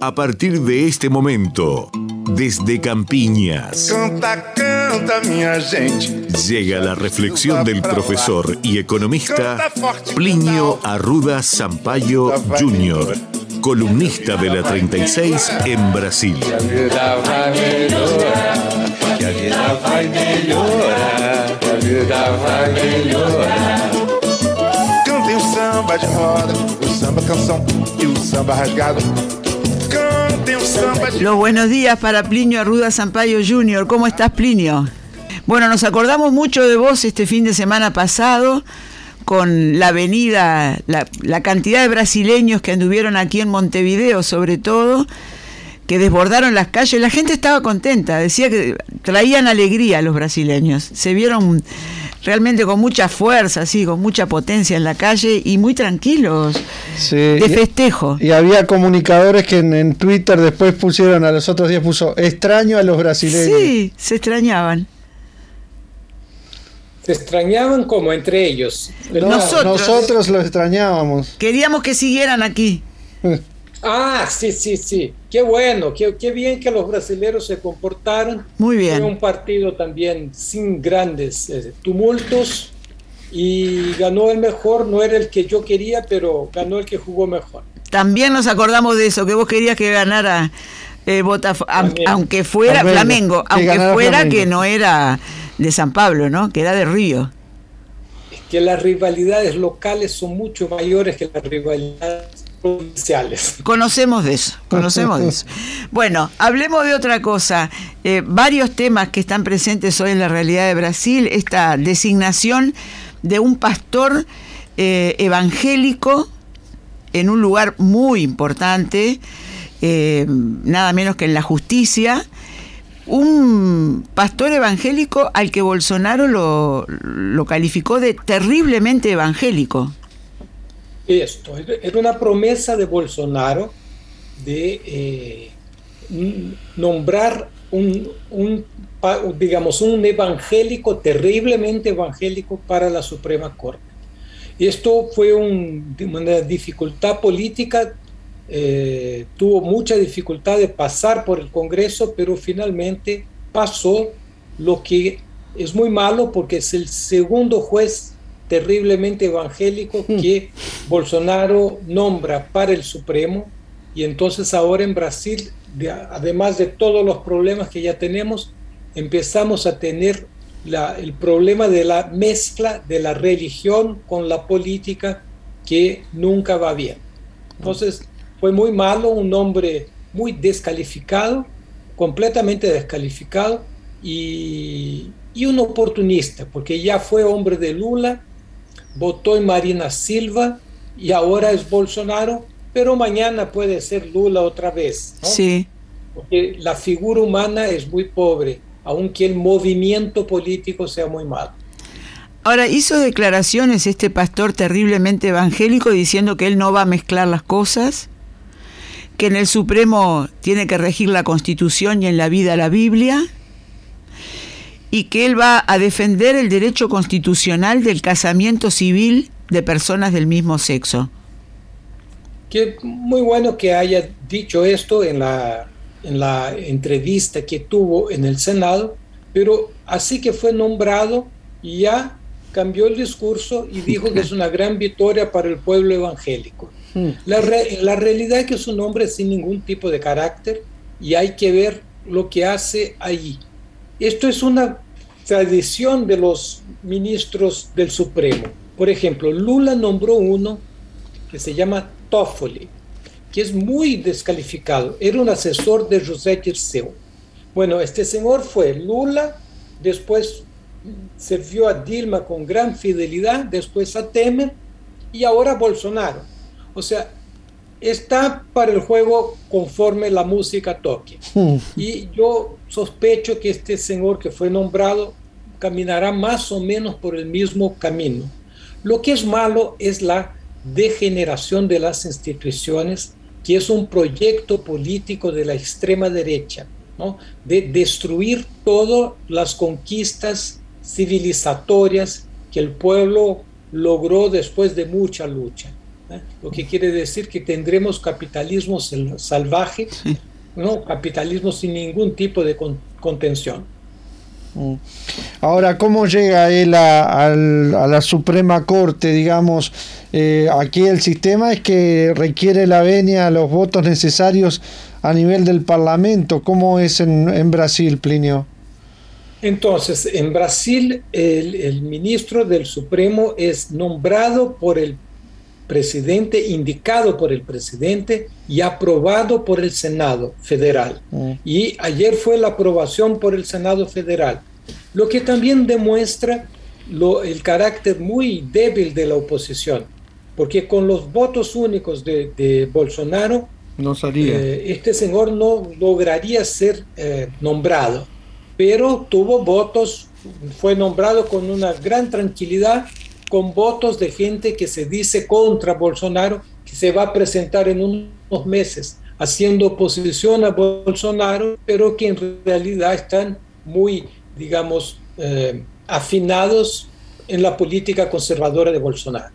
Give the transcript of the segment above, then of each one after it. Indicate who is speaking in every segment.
Speaker 1: A partir de este momento, desde Campiñas,
Speaker 2: Canta, canta, minha gente.
Speaker 1: llega la reflexión del profesor y economista Plinio Arruda Sampaio Jr., columnista de la 36 en Brasil.
Speaker 2: Cantem o samba de roda, o samba canção e o samba rasgado.
Speaker 3: Los buenos días para Plinio Arruda Sampaio Jr. ¿Cómo estás, Plinio? Bueno, nos acordamos mucho de vos este fin de semana pasado con la venida, la, la cantidad de brasileños que anduvieron aquí en Montevideo, sobre todo, que desbordaron las calles. La gente estaba contenta, decía que traían alegría a los brasileños. Se vieron realmente con mucha fuerza, así, con mucha potencia en la calle y muy tranquilos,
Speaker 4: Sí,
Speaker 3: de festejo.
Speaker 4: Y había comunicadores que en, en Twitter después pusieron a los otros días, puso extraño a los brasileños.
Speaker 3: Sí, se extrañaban.
Speaker 5: Se extrañaban como entre ellos.
Speaker 3: Nosotros.
Speaker 4: Nosotros los extrañábamos.
Speaker 3: Queríamos que siguieran aquí.
Speaker 5: Ah, sí, sí, sí. Qué bueno, qué, qué bien que los brasileños se comportaron.
Speaker 3: Muy
Speaker 5: Fue
Speaker 3: bien.
Speaker 5: un partido también sin grandes eh, tumultos y ganó el mejor. No era el que yo quería, pero ganó el que jugó mejor.
Speaker 3: También nos acordamos de eso, que vos querías que ganara eh, Botaf-
Speaker 5: Flamengo.
Speaker 3: aunque fuera
Speaker 4: Flamengo,
Speaker 3: Flamengo,
Speaker 4: que
Speaker 3: aunque fuera
Speaker 4: Flamengo.
Speaker 3: que no era de San Pablo, ¿no? Que era de Río.
Speaker 5: Es que las rivalidades locales son mucho mayores que las rivalidades provinciales.
Speaker 3: Conocemos de eso, conocemos de eso. Bueno, hablemos de otra cosa. Eh, varios temas que están presentes hoy en la realidad de Brasil, esta designación de un pastor eh, evangélico en un lugar muy importante, eh, nada menos que en la justicia, un pastor evangélico al que Bolsonaro lo, lo calificó de terriblemente evangélico.
Speaker 5: Esto, era una promesa de Bolsonaro de eh, nombrar un, digamos, un evangélico, terriblemente evangélico para la Suprema Corte. Esto fue un- una dificultad política, eh, tuvo mucha dificultad de pasar por el Congreso, pero finalmente pasó lo que es muy malo porque es el segundo juez terriblemente evangélico que Bolsonaro nombra para el Supremo y entonces ahora en Brasil, de- además de todos los problemas que ya tenemos, empezamos a tener la- el problema de la mezcla de la religión con la política que nunca va bien. Entonces fue muy malo, un hombre muy descalificado, completamente descalificado y, y un oportunista, porque ya fue hombre de Lula, votó en Marina Silva y ahora es Bolsonaro, pero mañana puede ser Lula otra vez. ¿no?
Speaker 3: Sí.
Speaker 5: Porque la figura humana es muy pobre, aunque el movimiento político sea muy malo.
Speaker 3: Ahora, hizo declaraciones este pastor terriblemente evangélico diciendo que él no va a mezclar las cosas, que en el Supremo tiene que regir la Constitución y en la vida la Biblia, y que él va a defender el derecho constitucional del casamiento civil de personas del mismo sexo.
Speaker 5: Que muy bueno que haya dicho esto en la, en la entrevista que tuvo en el Senado, pero así que fue nombrado y ya cambió el discurso y dijo que es una gran victoria para el pueblo evangélico. La, re- la realidad es que es un hombre sin ningún tipo de carácter y hay que ver lo que hace allí. Esto es una tradición de los ministros del Supremo. Por ejemplo, Lula nombró uno que se llama Toffoli, que es muy descalificado. Era un asesor de José Dirceu. Bueno, este señor fue Lula, después sirvió a Dilma con gran fidelidad, después a Temer y ahora Bolsonaro. O sea, está para el juego conforme la música toque. Y yo sospecho que este señor que fue nombrado caminará más o menos por el mismo camino. Lo que es malo es la degeneración de las instituciones, que es un proyecto político de la extrema derecha, ¿no? de destruir todas las conquistas civilizatorias que el pueblo logró después de mucha lucha. ¿Eh? lo que quiere decir que tendremos capitalismo salvaje, ¿no? capitalismo sin ningún tipo de contención.
Speaker 4: Mm. Ahora, ¿cómo llega él a, la Suprema Corte? Digamos, eh, aquí el sistema es que requiere la venia, los votos necesarios a nivel del Parlamento. ¿Cómo es en, Brasil, Plinio?
Speaker 5: Entonces, en Brasil el, ministro del Supremo es nombrado por el presidente, indicado por el presidente y aprobado por el Senado federal. Mm. Y ayer fue la aprobación por el Senado federal, lo que también demuestra lo, el carácter muy débil de la oposición, porque con los votos únicos de, Bolsonaro,
Speaker 4: no eh,
Speaker 5: este señor no lograría ser eh, nombrado, pero tuvo votos, fue nombrado con una gran tranquilidad con votos de gente que se dice contra Bolsonaro, que se va a presentar en unos meses haciendo oposición a Bolsonaro, pero que en realidad están muy, digamos, eh, afinados en la política conservadora de Bolsonaro.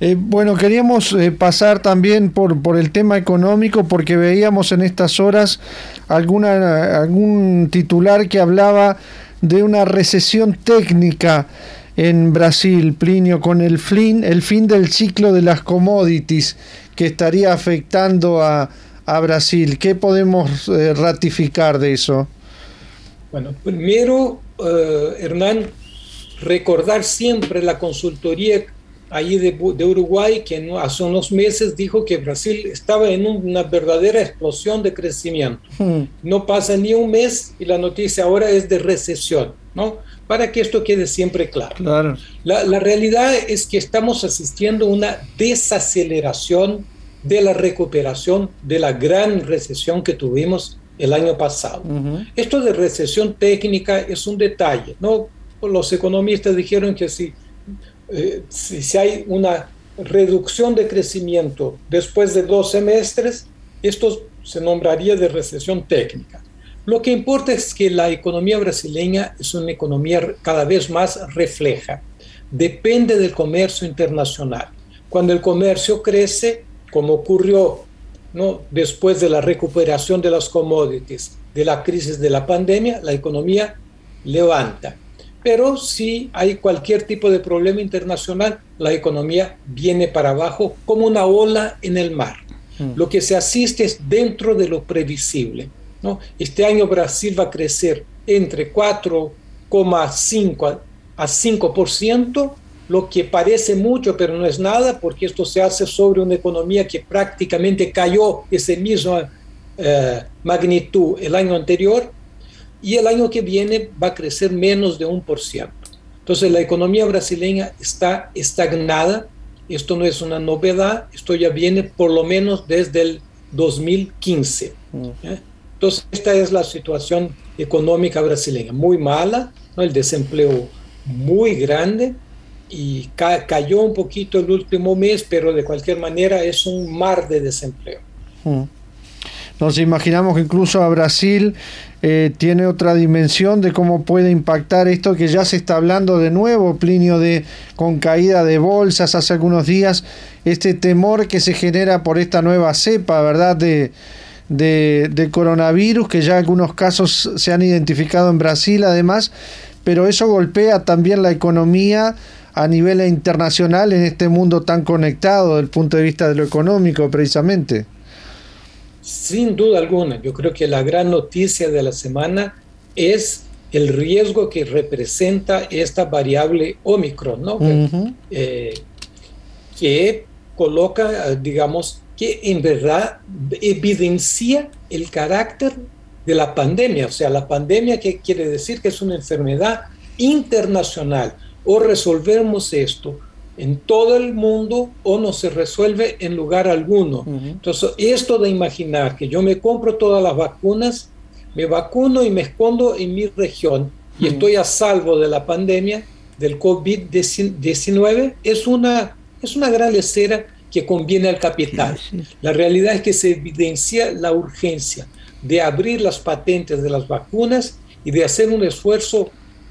Speaker 4: Eh, bueno, queríamos eh, pasar también por, por el tema económico porque veíamos en estas horas alguna, algún titular que hablaba de una recesión técnica en Brasil, Plinio, con el fin, el fin del ciclo de las commodities que estaría afectando a, Brasil. ¿Qué podemos eh, ratificar de eso?
Speaker 5: Bueno, primero, eh, Hernán, recordar siempre la consultoría ahí de, Uruguay que hace unos meses dijo que Brasil estaba en una verdadera explosión de crecimiento. Hmm. No pasa ni un mes y la noticia ahora es de recesión, ¿no? para que esto quede siempre claro. La, realidad es que estamos asistiendo a una desaceleración de la recuperación de la gran recesión que tuvimos el año pasado. Esto de recesión técnica es un detalle, ¿no? Los economistas dijeron que si, eh, si, hay una reducción de crecimiento después de dos semestres, esto se nombraría de recesión técnica. Lo que importa es que la economía brasileña es una economía cada vez más refleja. Depende del comercio internacional. Cuando el comercio crece, como ocurrió ¿no? después de la recuperación de las commodities, de la crisis de la pandemia, la economía levanta. Pero si hay cualquier tipo de problema internacional, la economía viene para abajo como una ola en el mar. Mm. Lo que se asiste es dentro de lo previsible. Este año Brasil va a crecer entre 4,5 a 5%, lo que parece mucho, pero no es nada, porque esto se hace sobre una economía que prácticamente cayó esa misma eh, magnitud el año anterior, y el año que viene va a crecer menos de un por ciento. Entonces la economía brasileña está estagnada, esto no es una novedad, esto ya viene por lo menos desde el 2015. Entonces, esta es la situación económica brasileña, muy mala, el desempleo muy grande y cayó un poquito el último mes, pero de cualquier manera es un mar de desempleo. Hmm.
Speaker 4: Nos imaginamos que incluso a Brasil eh, tiene otra dimensión de cómo puede impactar esto que ya se está hablando de nuevo, Plinio, de con caída de bolsas hace algunos días, este temor que se genera por esta nueva cepa, ¿verdad? De, de, coronavirus, que ya algunos casos se han identificado en Brasil además, pero eso golpea también la economía a nivel internacional en este mundo tan conectado desde el punto de vista de lo económico precisamente.
Speaker 5: Sin duda alguna, yo creo que la gran noticia de la semana es el riesgo que representa esta variable Omicron, ¿no? Eh, que coloca, digamos, que en verdad evidencia el carácter de la pandemia. O sea, la pandemia que quiere decir que es una enfermedad internacional. O resolvemos esto en todo el mundo o no se resuelve en lugar alguno. Entonces, esto de imaginar que yo me compro todas las vacunas, me vacuno y me escondo en mi región y estoy a salvo de la pandemia del COVID-19 es una, es una gran lecera que conviene al capital. La realidad es que se evidencia la urgencia de abrir las patentes de las vacunas y de hacer un esfuerzo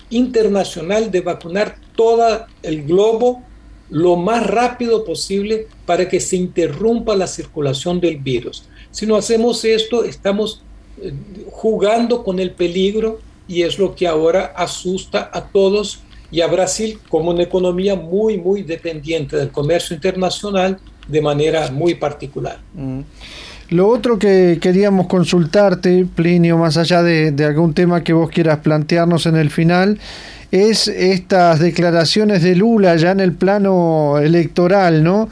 Speaker 5: internacional de vacunar todo el globo lo más rápido posible para que se interrumpa la circulación del virus. Si no hacemos esto, estamos eh, jugando con el peligro y es lo que ahora asusta a todos y a Brasil como una economía muy, muy dependiente del comercio internacional de manera muy particular. Mm.
Speaker 4: Lo otro que queríamos consultarte, Plinio, más allá de, de, algún tema que vos quieras plantearnos en el final, es estas declaraciones de Lula ya en el plano electoral, ¿no?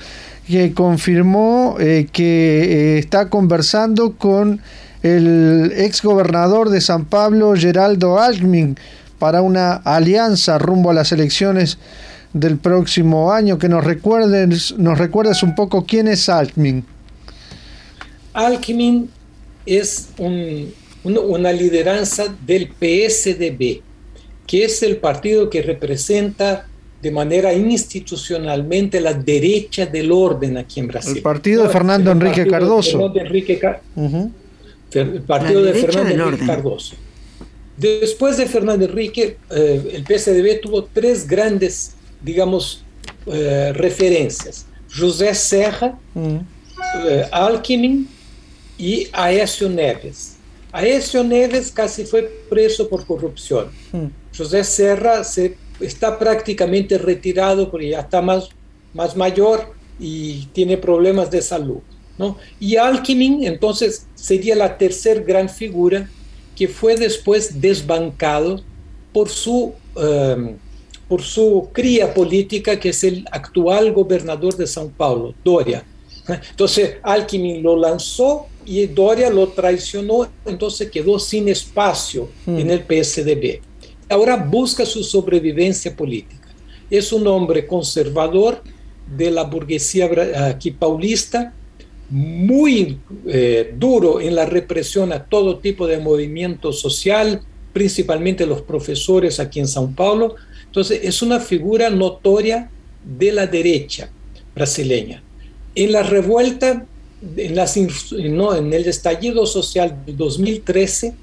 Speaker 4: Que confirmó eh, que eh, está conversando con el ex gobernador de San Pablo, Geraldo Alckmin, para una alianza rumbo a las elecciones del próximo año. Que nos recuerdes, nos recuerdes un poco quién es Alckmin.
Speaker 5: Alckmin es una lideranza del PSDB que es el partido que representa de manera institucionalmente la derecha del orden aquí en Brasil.
Speaker 4: El partido de Fernando Enrique Cardoso.
Speaker 5: El partido de Fernando Enrique Cardoso. Después de Fernando Enrique, eh, el PSDB tuvo tres grandes, digamos, eh, referencias. José Serra, eh, Alckmin y Aécio Neves. Aécio Neves casi fue preso por corrupción. José Serra se, está prácticamente retirado porque ya está más, más mayor y tiene problemas de salud. ¿no? Y Alckmin entonces sería la tercer gran figura que fue después desbancado por su, um, por su cría política, que es el actual gobernador de São Paulo, Doria. Entonces Alckmin lo lanzó y Doria lo traicionó, entonces quedó sin espacio mm. en el PSDB ahora busca su sobrevivencia política. Es un hombre conservador de la burguesía aquí paulista, muy eh, duro en la represión a todo tipo de movimiento social, principalmente los profesores aquí en São Paulo. Entonces, es una figura notoria de la derecha brasileña. En la revuelta, en, las, no, en el estallido social de 2013,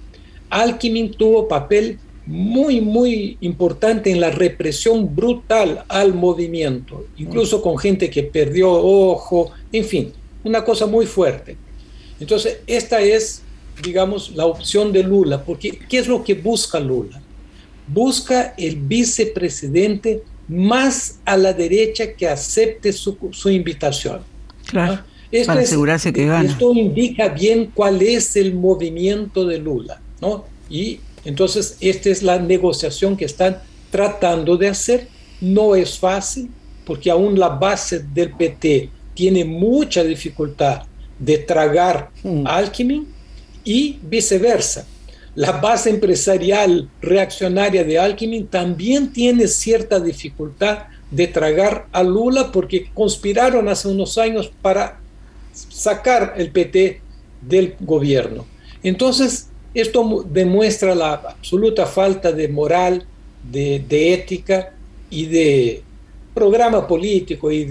Speaker 5: Alckmin tuvo papel muy, muy importante en la represión brutal al movimiento, incluso con gente que perdió ojo, en fin, una cosa muy fuerte. Entonces, esta es, digamos, la opción de Lula, porque ¿qué es lo que busca Lula? Busca el vicepresidente más a la derecha que acepte su, invitación.
Speaker 3: Claro. Esto para asegurarse que gana.
Speaker 5: Esto indica bien cuál es el movimiento de Lula, ¿no? Y entonces, esta es la negociación que están tratando de hacer. No es fácil, porque aún la base del PT tiene mucha dificultad de tragar mm. Alckmin y viceversa. La base empresarial reaccionaria de Alckmin también tiene cierta dificultad de tragar a Lula porque conspiraron hace unos años para sacar el PT del gobierno. Entonces, esto demuestra la absoluta falta de moral, de, ética y de programa político e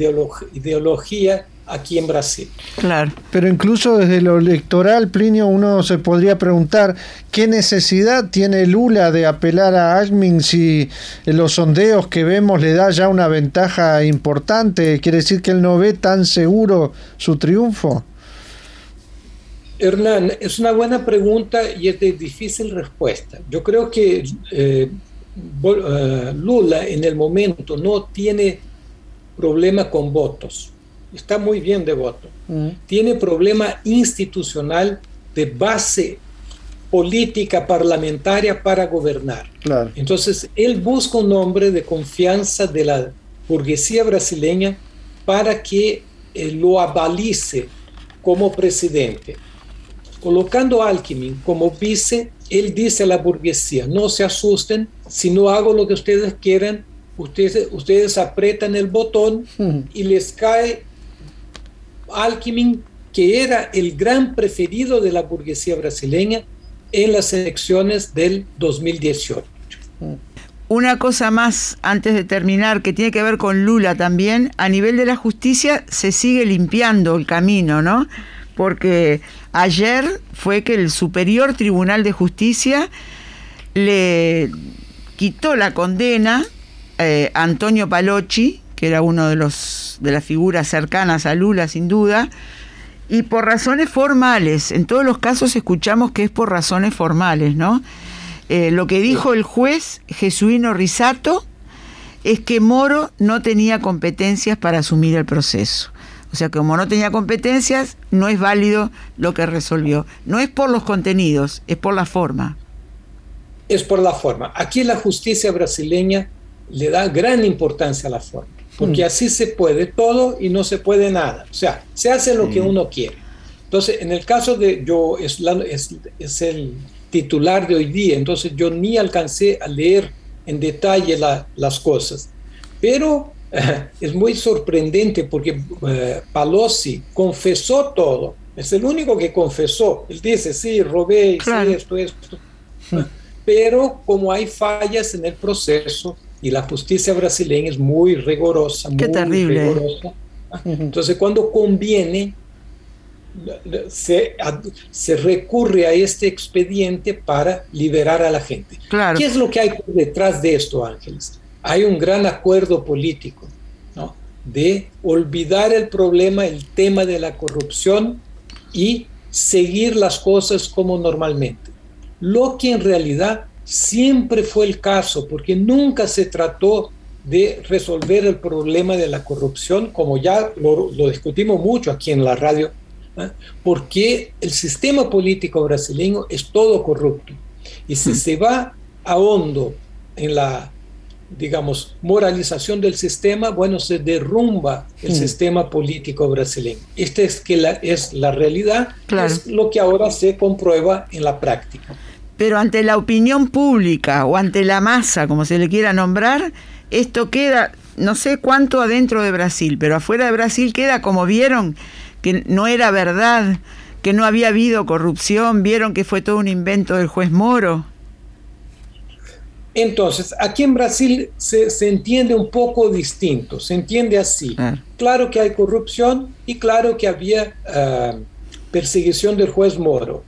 Speaker 5: ideología aquí en Brasil.
Speaker 4: Claro. Pero incluso desde lo electoral, Plinio, uno se podría preguntar qué necesidad tiene Lula de apelar a Alckmin si en los sondeos que vemos le da ya una ventaja importante. ¿Quiere decir que él no ve tan seguro su triunfo?
Speaker 5: Hernán, es una buena pregunta y es de difícil respuesta. Yo creo que eh, Lula en el momento no tiene problema con votos, está muy bien de voto. Mm. Tiene problema institucional de base política parlamentaria para gobernar. Entonces, él busca un hombre de confianza de la burguesía brasileña para que eh, lo avalice como presidente. Colocando a Alckmin como vice, él dice a la burguesía, no se asusten, si no hago lo que ustedes quieran, ustedes, ustedes apretan el botón y les cae Alckmin, que era el gran preferido de la burguesía brasileña en las elecciones del 2018.
Speaker 3: Una cosa más antes de terminar, que tiene que ver con Lula también, a nivel de la justicia se sigue limpiando el camino, ¿no? Porque Ayer fue que el Superior Tribunal de Justicia le quitó la condena eh, Antonio Palocci, que era uno de los de las figuras cercanas a Lula sin duda, y por razones formales. En todos los casos escuchamos que es por razones formales, ¿no? Eh, lo que dijo el juez Jesuino Risato es que Moro no tenía competencias para asumir el proceso. O sea, que como no tenía competencias, no es válido lo que resolvió. No es por los contenidos, es por la forma.
Speaker 5: Es por la forma. Aquí la justicia brasileña le da gran importancia a la forma, porque mm. así se puede todo y no se puede nada. O sea, se hace lo que uno quiere. Entonces, en el caso de yo, es, es, el titular de hoy día, entonces yo ni alcancé a leer en detalle las cosas, pero es muy sorprendente porque eh, Palossi confesó todo, es el único que confesó, él dice, sí, robé, esto, esto, pero como hay fallas en el proceso, y la justicia brasileña es muy rigurosa, muy
Speaker 3: terrible.
Speaker 5: rigurosa. Entonces, cuando conviene, se, se, recurre a este expediente para liberar a la gente.
Speaker 3: Claro.
Speaker 5: ¿Qué es lo que hay detrás de esto, Ángeles? Hay un gran acuerdo político ¿no? de olvidar el problema, el tema de la corrupción y seguir las cosas como normalmente. Lo que en realidad siempre fue el caso, porque nunca se trató de resolver el problema de la corrupción, como ya lo, discutimos mucho aquí en la radio, ¿eh? porque el sistema político brasileño es todo corrupto. Y si se va a hondo en la, digamos, moralización del sistema, bueno, se derrumba el sistema político brasileño. Esta es, que la, es la realidad, es lo que ahora se comprueba en la práctica
Speaker 3: pero ante la opinión pública o ante la masa, como se le quiera nombrar, esto queda, no sé cuánto adentro de Brasil, pero afuera de Brasil queda como vieron que no era verdad, que no había habido corrupción, vieron que fue todo un invento del juez Moro.
Speaker 5: Entonces, aquí en Brasil se, entiende un poco distinto, se entiende así. Claro que hay corrupción y claro que había ah, perseguición del juez Moro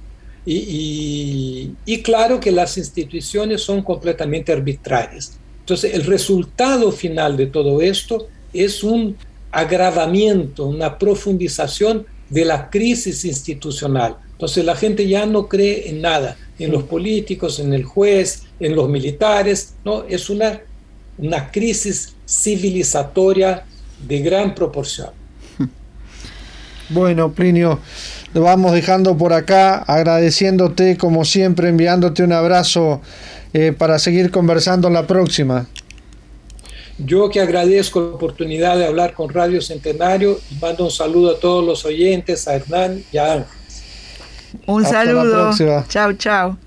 Speaker 5: y, claro que las instituciones son completamente arbitrarias. Entonces, el resultado final de todo esto es un agravamiento, una profundización de la crisis institucional. Entonces, la gente ya no cree en nada, en los políticos, en el juez, en los militares, ¿no? Es una, una crisis civilizatoria de gran proporción.
Speaker 4: Bueno, Plinio, lo vamos dejando por acá, agradeciéndote como siempre, enviándote un abrazo eh, para seguir conversando en la próxima.
Speaker 5: Yo que agradezco la oportunidad de hablar con Radio Centenario y mando un saludo a todos los oyentes, a Hernán y a
Speaker 3: Un saludo. Chao, chao.